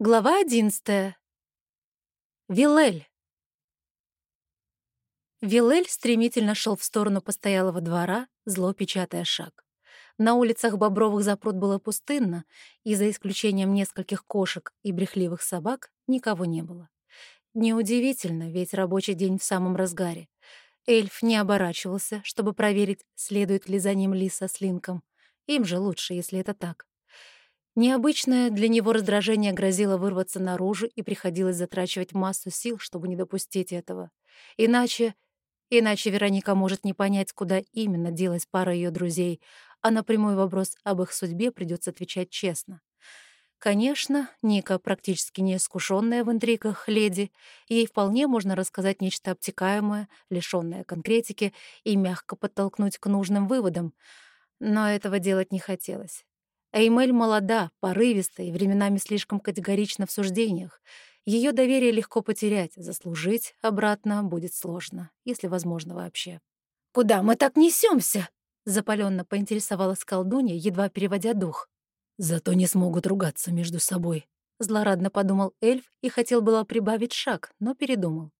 Глава одиннадцатая. Вилель. Вилель стремительно шел в сторону постоялого двора, зло печатая шаг. На улицах Бобровых запруд было пустынно, и за исключением нескольких кошек и брехливых собак никого не было. Неудивительно, ведь рабочий день в самом разгаре. Эльф не оборачивался, чтобы проверить, следует ли за ним Лиса с Линком. Им же лучше, если это так. Необычное для него раздражение грозило вырваться наружу, и приходилось затрачивать массу сил, чтобы не допустить этого. Иначе... Иначе Вероника может не понять, куда именно делась пара ее друзей, а на прямой вопрос об их судьбе придется отвечать честно. Конечно, Ника практически не искушенная в интригах леди, ей вполне можно рассказать нечто обтекаемое, лишённое конкретики и мягко подтолкнуть к нужным выводам, но этого делать не хотелось. Эймель молода, порывиста и временами слишком категорична в суждениях. Ее доверие легко потерять, заслужить обратно будет сложно, если возможно вообще. «Куда мы так несемся? запаленно поинтересовалась колдунья, едва переводя дух. «Зато не смогут ругаться между собой», — злорадно подумал эльф и хотел было прибавить шаг, но передумал.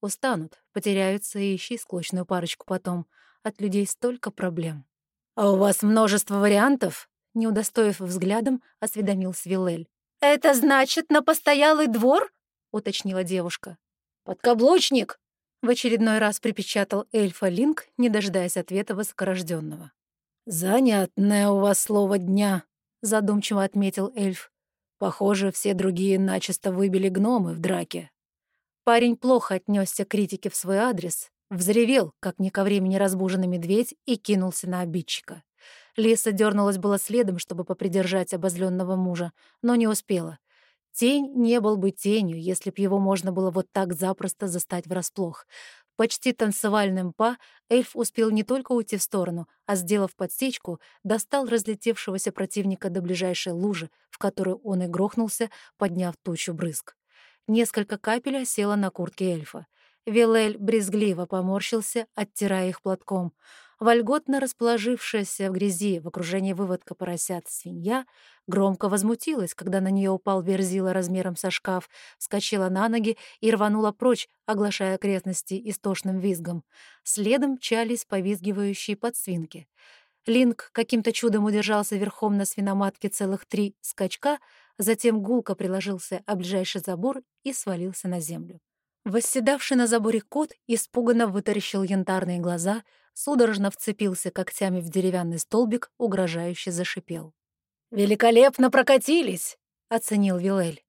Устанут, потеряются и ищи склочную парочку потом. От людей столько проблем. «А у вас множество вариантов?» Не удостоив взглядом, осведомился Вилель. «Это значит, на постоялый двор?» — уточнила девушка. «Подкаблучник!» — в очередной раз припечатал эльфа Линк, не дожидаясь ответа высокорожденного. «Занятное у вас слово дня», — задумчиво отметил эльф. «Похоже, все другие начисто выбили гномы в драке». Парень плохо отнесся к критике в свой адрес, взревел, как не ко времени разбуженный медведь, и кинулся на обидчика. Лиса дернулась было следом, чтобы попридержать обозленного мужа, но не успела. Тень не был бы тенью, если б его можно было вот так запросто застать врасплох. Почти танцевальным па эльф успел не только уйти в сторону, а, сделав подсечку, достал разлетевшегося противника до ближайшей лужи, в которую он и грохнулся, подняв тучу брызг. Несколько капель осело на куртке эльфа. Вилель брезгливо поморщился, оттирая их платком — вольготно расположившаяся в грязи в окружении выводка поросят свинья, громко возмутилась, когда на нее упал верзила размером со шкаф, вскочила на ноги и рванула прочь, оглашая окрестности истошным визгом. Следом мчались повизгивающие подсвинки. Линк каким-то чудом удержался верхом на свиноматке целых три скачка, затем гулко приложился о ближайший забор и свалился на землю. Восседавший на заборе кот испуганно вытаращил янтарные глаза, судорожно вцепился когтями в деревянный столбик, угрожающе зашипел. «Великолепно прокатились!» — оценил Вилель.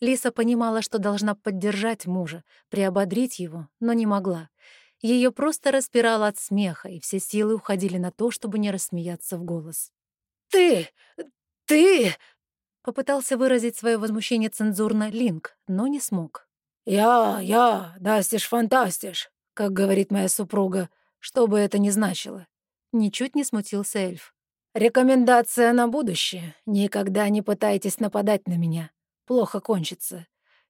Лиса понимала, что должна поддержать мужа, приободрить его, но не могла. Ее просто распирало от смеха, и все силы уходили на то, чтобы не рассмеяться в голос. «Ты! Ты!» — попытался выразить свое возмущение цензурно Линк, но не смог. «Я, я, дастишь фантастиш», как говорит моя супруга, что бы это ни значило. Ничуть не смутился эльф. «Рекомендация на будущее. Никогда не пытайтесь нападать на меня. Плохо кончится.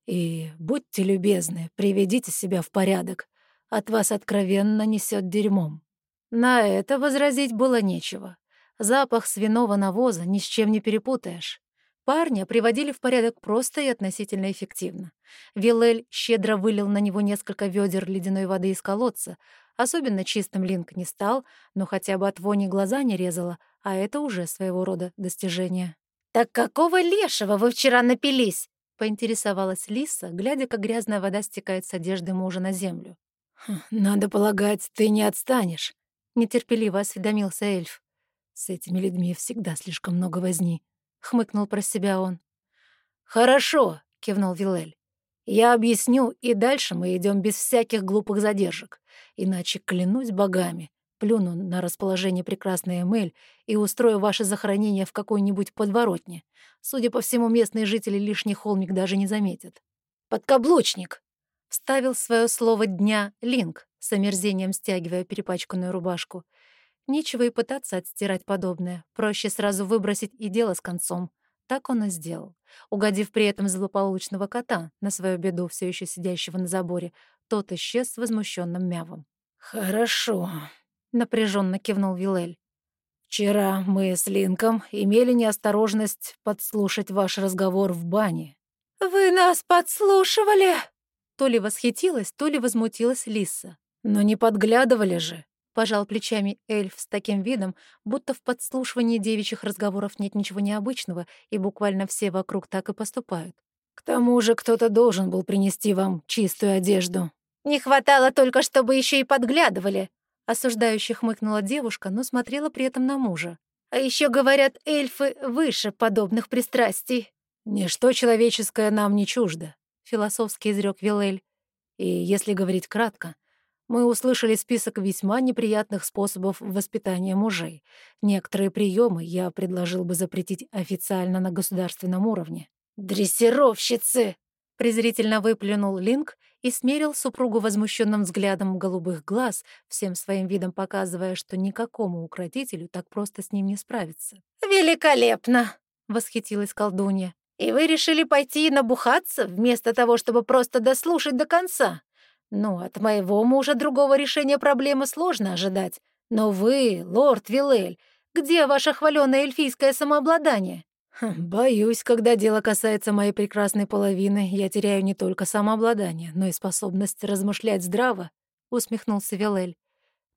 И будьте любезны, приведите себя в порядок. От вас откровенно несет дерьмом». На это возразить было нечего. Запах свиного навоза ни с чем не перепутаешь. Парня приводили в порядок просто и относительно эффективно. Вилель щедро вылил на него несколько ведер ледяной воды из колодца. Особенно чистым Линк не стал, но хотя бы от вони глаза не резала, а это уже своего рода достижение. «Так какого лешего вы вчера напились?» — поинтересовалась Лиса, глядя, как грязная вода стекает с одежды мужа на землю. «Хм, «Надо полагать, ты не отстанешь», — нетерпеливо осведомился эльф. «С этими людьми всегда слишком много возни». — хмыкнул про себя он. «Хорошо», — кивнул Вилель. «Я объясню, и дальше мы идем без всяких глупых задержек. Иначе, клянусь богами, плюну на расположение прекрасной Эмель и устрою ваше захоронение в какой-нибудь подворотне. Судя по всему, местные жители лишний холмик даже не заметят. «Подкаблучник!» — вставил свое слово дня Линк, с омерзением стягивая перепачканную рубашку — Нечего и пытаться отстирать подобное. Проще сразу выбросить и дело с концом. Так он и сделал. Угодив при этом злополучного кота, на свою беду все еще сидящего на заборе, тот исчез с возмущенным мявом. «Хорошо», — напряженно кивнул Вилель. «Вчера мы с Линком имели неосторожность подслушать ваш разговор в бане. «Вы нас подслушивали?» То ли восхитилась, то ли возмутилась Лиса. «Но не подглядывали же!» — пожал плечами эльф с таким видом, будто в подслушивании девичьих разговоров нет ничего необычного, и буквально все вокруг так и поступают. «К тому же кто-то должен был принести вам чистую одежду». «Не хватало только, чтобы еще и подглядывали», — осуждающе хмыкнула девушка, но смотрела при этом на мужа. «А еще говорят, эльфы выше подобных пристрастий». «Ничто человеческое нам не чуждо», — философски изрек Вилель. «И если говорить кратко, мы услышали список весьма неприятных способов воспитания мужей. Некоторые приемы я предложил бы запретить официально на государственном уровне. «Дрессировщицы!» — презрительно выплюнул Линк и смерил супругу возмущенным взглядом голубых глаз, всем своим видом показывая, что никакому укротителю так просто с ним не справиться. «Великолепно!» — восхитилась колдунья. «И вы решили пойти и набухаться, вместо того, чтобы просто дослушать до конца?» Ну, от моего мужа другого решения проблемы сложно ожидать. Но вы, лорд Вилель, где ваше хваленое эльфийское самообладание? Хм, боюсь, когда дело касается моей прекрасной половины, я теряю не только самообладание, но и способность размышлять здраво, усмехнулся Вилель.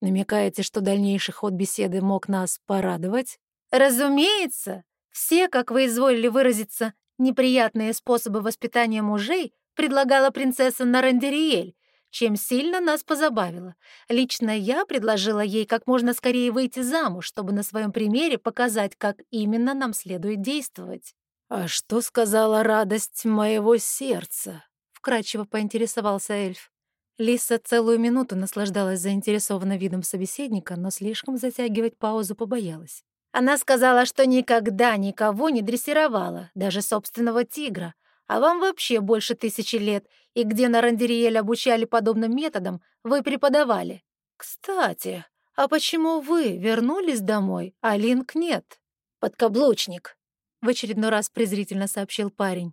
Намекаете, что дальнейший ход беседы мог нас порадовать? Разумеется. Все, как вы изволили выразиться, неприятные способы воспитания мужей предлагала принцесса Нарандериэль, чем сильно нас позабавило. Лично я предложила ей как можно скорее выйти замуж, чтобы на своем примере показать, как именно нам следует действовать. «А что сказала радость моего сердца?» — вкрадчиво поинтересовался эльф. Лиса целую минуту наслаждалась заинтересованным видом собеседника, но слишком затягивать паузу побоялась. Она сказала, что никогда никого не дрессировала, даже собственного тигра, а вам вообще больше тысячи лет, и где на Рандериэль обучали подобным методам, вы преподавали. Кстати, а почему вы вернулись домой, а Линк нет? Подкаблучник. В очередной раз презрительно сообщил парень.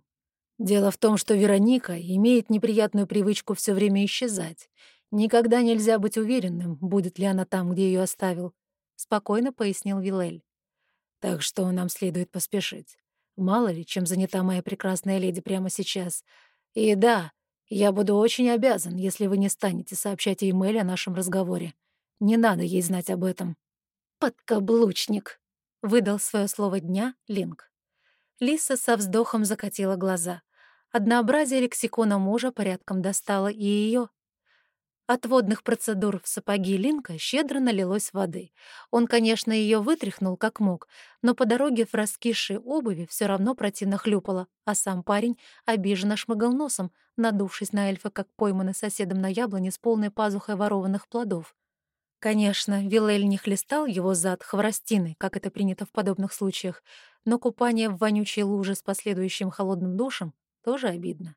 Дело в том, что Вероника имеет неприятную привычку все время исчезать. Никогда нельзя быть уверенным, будет ли она там, где ее оставил, — спокойно пояснил Вилель. Так что нам следует поспешить. Мало ли, чем занята моя прекрасная леди прямо сейчас. И да, я буду очень обязан, если вы не станете сообщать ей Мэль о нашем разговоре. Не надо ей знать об этом». «Подкаблучник», — выдал свое слово дня Линк. Лиса со вздохом закатила глаза. Однообразие лексикона мужа порядком достало и ее. От водных процедур в сапоги Линка щедро налилось воды. Он, конечно, ее вытряхнул как мог, но по дороге в раскисшей обуви все равно противно хлюпало, а сам парень обиженно шмыгал носом, надувшись на эльфа, как пойманный соседом на яблоне с полной пазухой ворованных плодов. Конечно, Вилель не хлестал его зад хворостиной, как это принято в подобных случаях, но купание в вонючей луже с последующим холодным душем тоже обидно.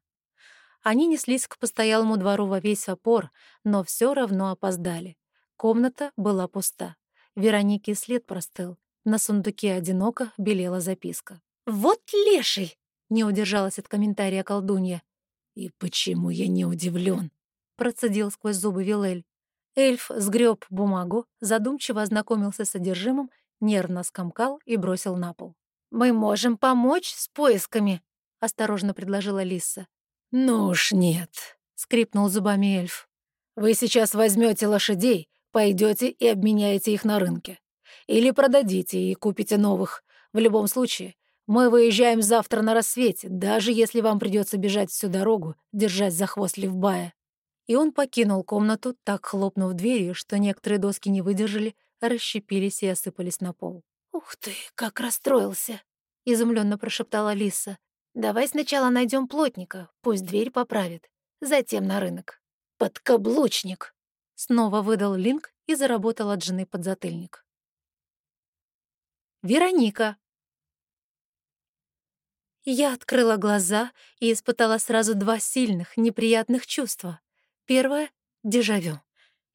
Они неслись к постоялому двору во весь опор, но все равно опоздали. Комната была пуста. Веронике след простыл. На сундуке одиноко белела записка. «Вот леший!» — не удержалась от комментария колдунья. «И почему я не удивлен? процедил сквозь зубы Вилель. Эльф сгреб бумагу, задумчиво ознакомился с содержимым, нервно скомкал и бросил на пол. «Мы можем помочь с поисками», — осторожно предложила Лиса. «Ну уж нет», — скрипнул зубами эльф. «Вы сейчас возьмете лошадей, пойдете и обменяете их на рынке. Или продадите и купите новых. В любом случае, мы выезжаем завтра на рассвете, даже если вам придется бежать всю дорогу, держась за хвост Левбая». И он покинул комнату, так хлопнув дверью, что некоторые доски не выдержали, расщепились и осыпались на пол. «Ух ты, как расстроился!» — изумленно прошептала Лиса. Давай сначала найдем плотника, пусть дверь поправит. Затем на рынок. Подкаблучник. Снова выдал Линк и заработал от жены подзатыльник. Вероника. Я открыла глаза и испытала сразу два сильных, неприятных чувства. Первое — дежавю.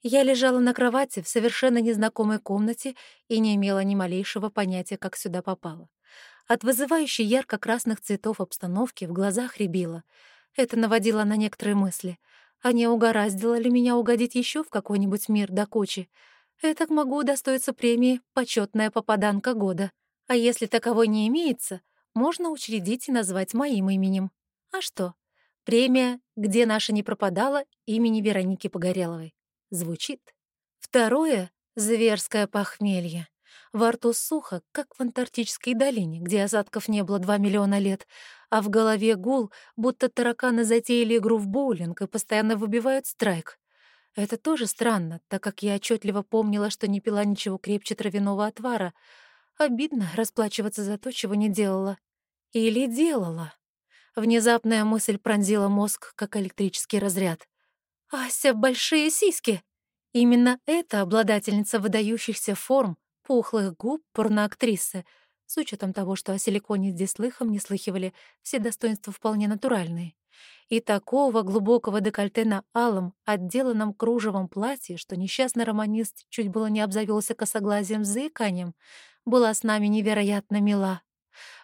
Я лежала на кровати в совершенно незнакомой комнате и не имела ни малейшего понятия, как сюда попала. От вызывающей ярко-красных цветов обстановки в глазах рябило. Это наводило на некоторые мысли. А не угораздило ли меня угодить еще в какой-нибудь мир до кучи? Этак могу удостоиться премии «Почетная попаданка года». А если таковой не имеется, можно учредить и назвать моим именем. А что? Премия «Где наша не пропадала» имени Вероники Погореловой. Звучит. Второе — зверское похмелье. Во рту сухо, как в Антарктической долине, где осадков не было два миллиона лет, а в голове гул, будто тараканы затеяли игру в боулинг и постоянно выбивают страйк. Это тоже странно, так как я отчетливо помнила, что не пила ничего крепче травяного отвара. Обидно расплачиваться за то, чего не делала. Или делала. Внезапная мысль пронзила мозг, как электрический разряд. «Ася, большие сиськи!» Именно эта обладательница выдающихся форм, пухлых губ порноактрисы. С учетом того, что о силиконе здесь слыхом не слыхивали, все достоинства вполне натуральные. И такого глубокого декольте на алом, отделанном кружевом платье, что несчастный романист чуть было не обзавелся косоглазием с заиканием, была с нами невероятно мила.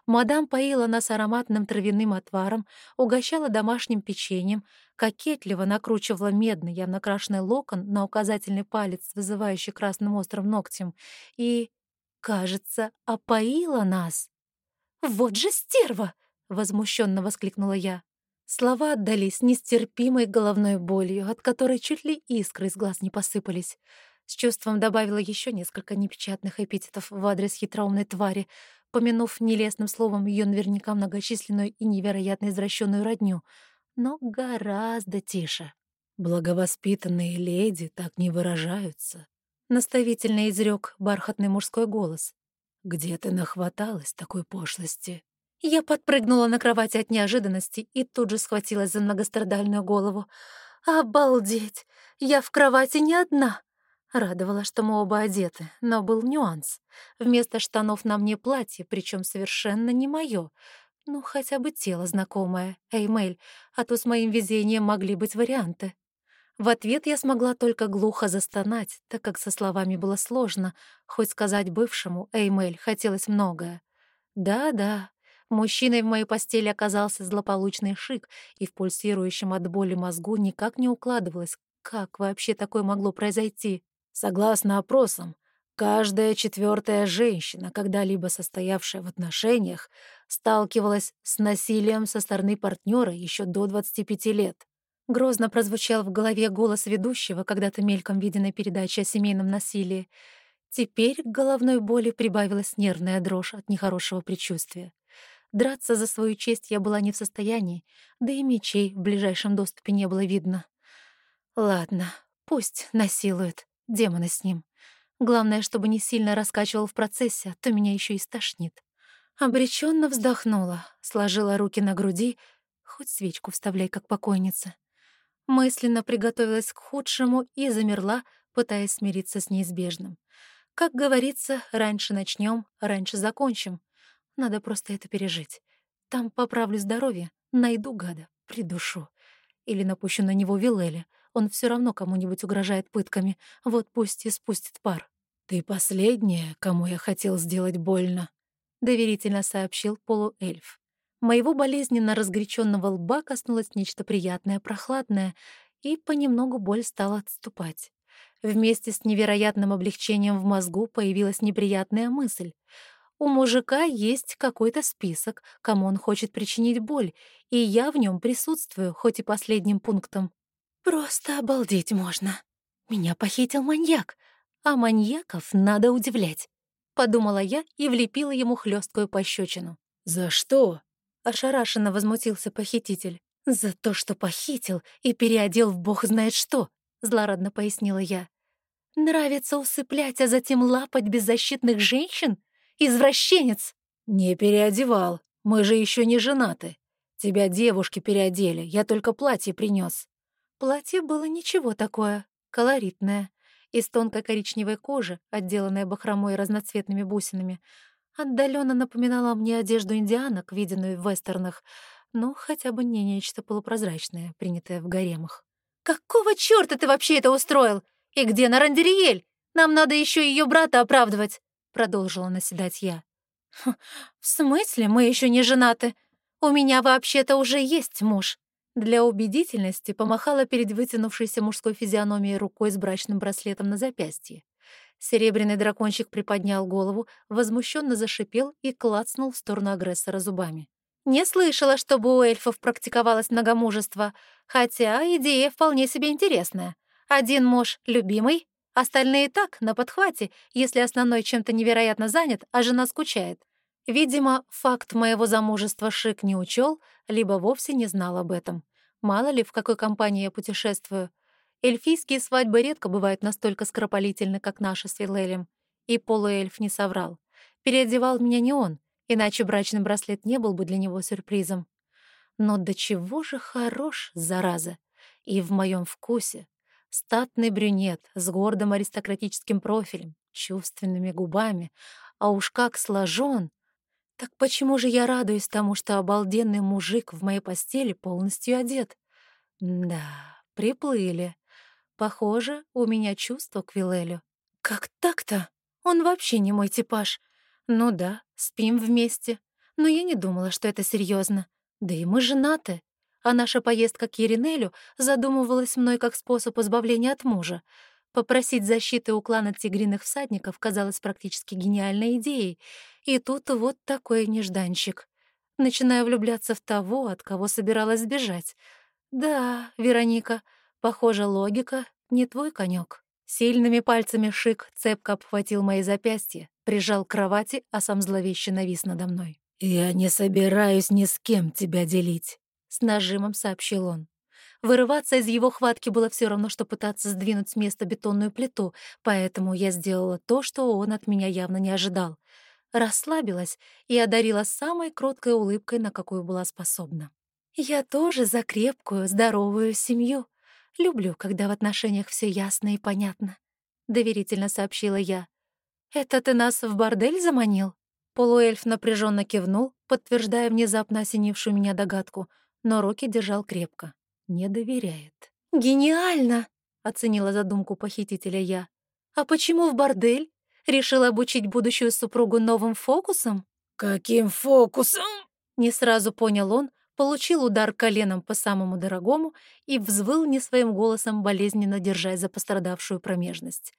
Мадам поила нас ароматным травяным отваром, угощала домашним печеньем, кокетливо накручивала медный, явно крашеный локон на указательный палец, вызывающий красным острым ногтем, и, кажется, опоила нас. «Вот же стерва!» — возмущенно воскликнула я. Слова отдались нестерпимой головной болью, от которой чуть ли искры из глаз не посыпались. С чувством добавила еще несколько непечатных эпитетов в адрес хитроумной твари, помянув нелестным словом ее наверняка многочисленную и невероятно извращенную родню, но гораздо тише. «Благовоспитанные леди так не выражаются», — наставительно изрек бархатный мужской голос. «Где ты нахваталась такой пошлости?» Я подпрыгнула на кровати от неожиданности и тут же схватилась за многострадальную голову. «Обалдеть! Я в кровати не одна!» Радовало, что мы оба одеты, но был нюанс. Вместо штанов на мне платье, причем совершенно не мое. Ну, хотя бы тело знакомое. Эй, Мэль, а то с моим везением могли быть варианты. В ответ я смогла только глухо застонать, так как со словами было сложно, хоть сказать бывшему, эй, Мэль, хотелось многое. Да-да, мужчиной в моей постели оказался злополучный шик, и в пульсирующем от боли мозгу никак не укладывалось, как вообще такое могло произойти. Согласно опросам, каждая четвертая женщина, когда-либо состоявшая в отношениях, сталкивалась с насилием со стороны партнера еще до 25 лет. Грозно прозвучал в голове голос ведущего, когда-то мельком виденной передачи о семейном насилии. Теперь к головной боли прибавилась нервная дрожь от нехорошего предчувствия. Драться за свою честь я была не в состоянии, да и мечей в ближайшем доступе не было видно. Ладно, пусть насилует. Демоны с ним. Главное, чтобы не сильно раскачивал в процессе, а то меня еще и стошнит. Обреченно вздохнула, сложила руки на груди, хоть свечку вставляй, как покойница. Мысленно приготовилась к худшему и замерла, пытаясь смириться с неизбежным. Как говорится, раньше начнем, раньше закончим. Надо просто это пережить. Там поправлю здоровье, найду гада, придушу. Или напущу на него Вилеля — он все равно кому-нибудь угрожает пытками. Вот пусть и спустит пар. «Ты последняя, кому я хотел сделать больно», — доверительно сообщил полуэльф. Моего болезненно разгоряченного лба коснулось нечто приятное, прохладное, и понемногу боль стала отступать. Вместе с невероятным облегчением в мозгу появилась неприятная мысль. У мужика есть какой-то список, кому он хочет причинить боль, и я в нем присутствую, хоть и последним пунктом. Просто обалдеть можно. Меня похитил маньяк, а маньяков надо удивлять. Подумала я и влепила ему хлесткую пощечину. «За что?» — ошарашенно возмутился похититель. «За то, что похитил и переодел в бог знает что», — злорадно пояснила я. «Нравится усыплять, а затем лапать беззащитных женщин? Извращенец!» «Не переодевал. Мы же еще не женаты. Тебя девушки переодели, я только платье принес. Платье было ничего такое, колоритное, из тонкой коричневой кожи, отделанной бахромой и разноцветными бусинами. Отдаленно напоминала мне одежду индианок, виденную в вестернах, но хотя бы не нечто полупрозрачное, принятое в гаремах. «Какого чёрта ты вообще это устроил? И где Нарандериэль? Нам надо еще ее брата оправдывать!» — продолжила наседать я. «В смысле мы еще не женаты? У меня вообще-то уже есть муж. Для убедительности помахала перед вытянувшейся мужской физиономией рукой с брачным браслетом на запястье. Серебряный дракончик приподнял голову, возмущенно зашипел и клацнул в сторону агрессора зубами. Не слышала, чтобы у эльфов практиковалось многомужество, хотя идея вполне себе интересная. Один муж — любимый, остальные так, на подхвате, если основной чем-то невероятно занят, а жена скучает. Видимо, факт моего замужества Шик не учел, либо вовсе не знал об этом. Мало ли, в какой компании я путешествую. Эльфийские свадьбы редко бывают настолько скоропалительны, как наши с Вилелем. И полуэльф не соврал. Переодевал меня не он, иначе брачный браслет не был бы для него сюрпризом. Но до чего же хорош, зараза, и в моем вкусе. Статный брюнет с гордым аристократическим профилем, чувственными губами, а уж как сложен. Так почему же я радуюсь тому, что обалденный мужик в моей постели полностью одет? Да, приплыли. Похоже, у меня чувство к Вилелю. Как так-то? Он вообще не мой типаж. Ну да, спим вместе. Но я не думала, что это серьезно. Да и мы женаты. А наша поездка к Еринелю задумывалась мной как способ избавления от мужа. Попросить защиты у клана тигриных всадников казалось практически гениальной идеей. И тут вот такой нежданчик. Начинаю влюбляться в того, от кого собиралась сбежать. Да, Вероника, похоже, логика не твой конек. Сильными пальцами Шик цепко обхватил мои запястья, прижал к кровати, а сам зловеще навис надо мной. «Я не собираюсь ни с кем тебя делить», — с нажимом сообщил он. Вырываться из его хватки было все равно, что пытаться сдвинуть с места бетонную плиту, поэтому я сделала то, что он от меня явно не ожидал. Расслабилась и одарила самой кроткой улыбкой, на какую была способна. «Я тоже за крепкую, здоровую семью», Люблю, когда в отношениях все ясно и понятно», — доверительно сообщила я. «Это ты нас в бордель заманил?» Полуэльф напряженно кивнул, подтверждая внезапно осенившую меня догадку, но руки держал крепко. Не доверяет. «Гениально!» — оценила задумку похитителя я. «А почему в бордель? Решил обучить будущую супругу новым фокусам?» «Каким фокусом?» Не сразу понял он, получил удар коленом по самому дорогому и взвыл не своим голосом, болезненно держась за пострадавшую промежность.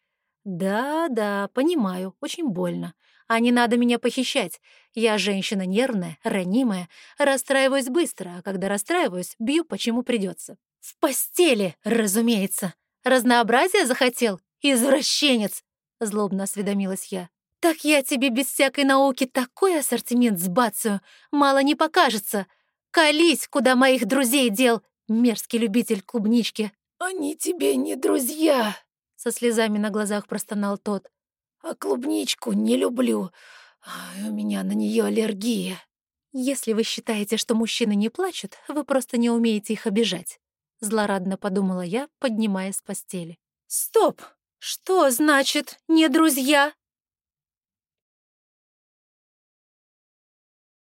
«Да-да, понимаю, очень больно. А не надо меня похищать. Я женщина нервная, ранимая, расстраиваюсь быстро, а когда расстраиваюсь, бью почему придется. В постели, разумеется. Разнообразие захотел? Извращенец!» — злобно осведомилась я. «Так я тебе без всякой науки такой ассортимент сбацаю, мало не покажется. Колись, куда моих друзей дел, мерзкий любитель клубнички!» «Они тебе не друзья!» Со слезами на глазах простонал тот. «А клубничку не люблю. У меня на нее аллергия». «Если вы считаете, что мужчины не плачут, вы просто не умеете их обижать», — злорадно подумала я, поднимаясь с постели. «Стоп! Что значит «не друзья»?»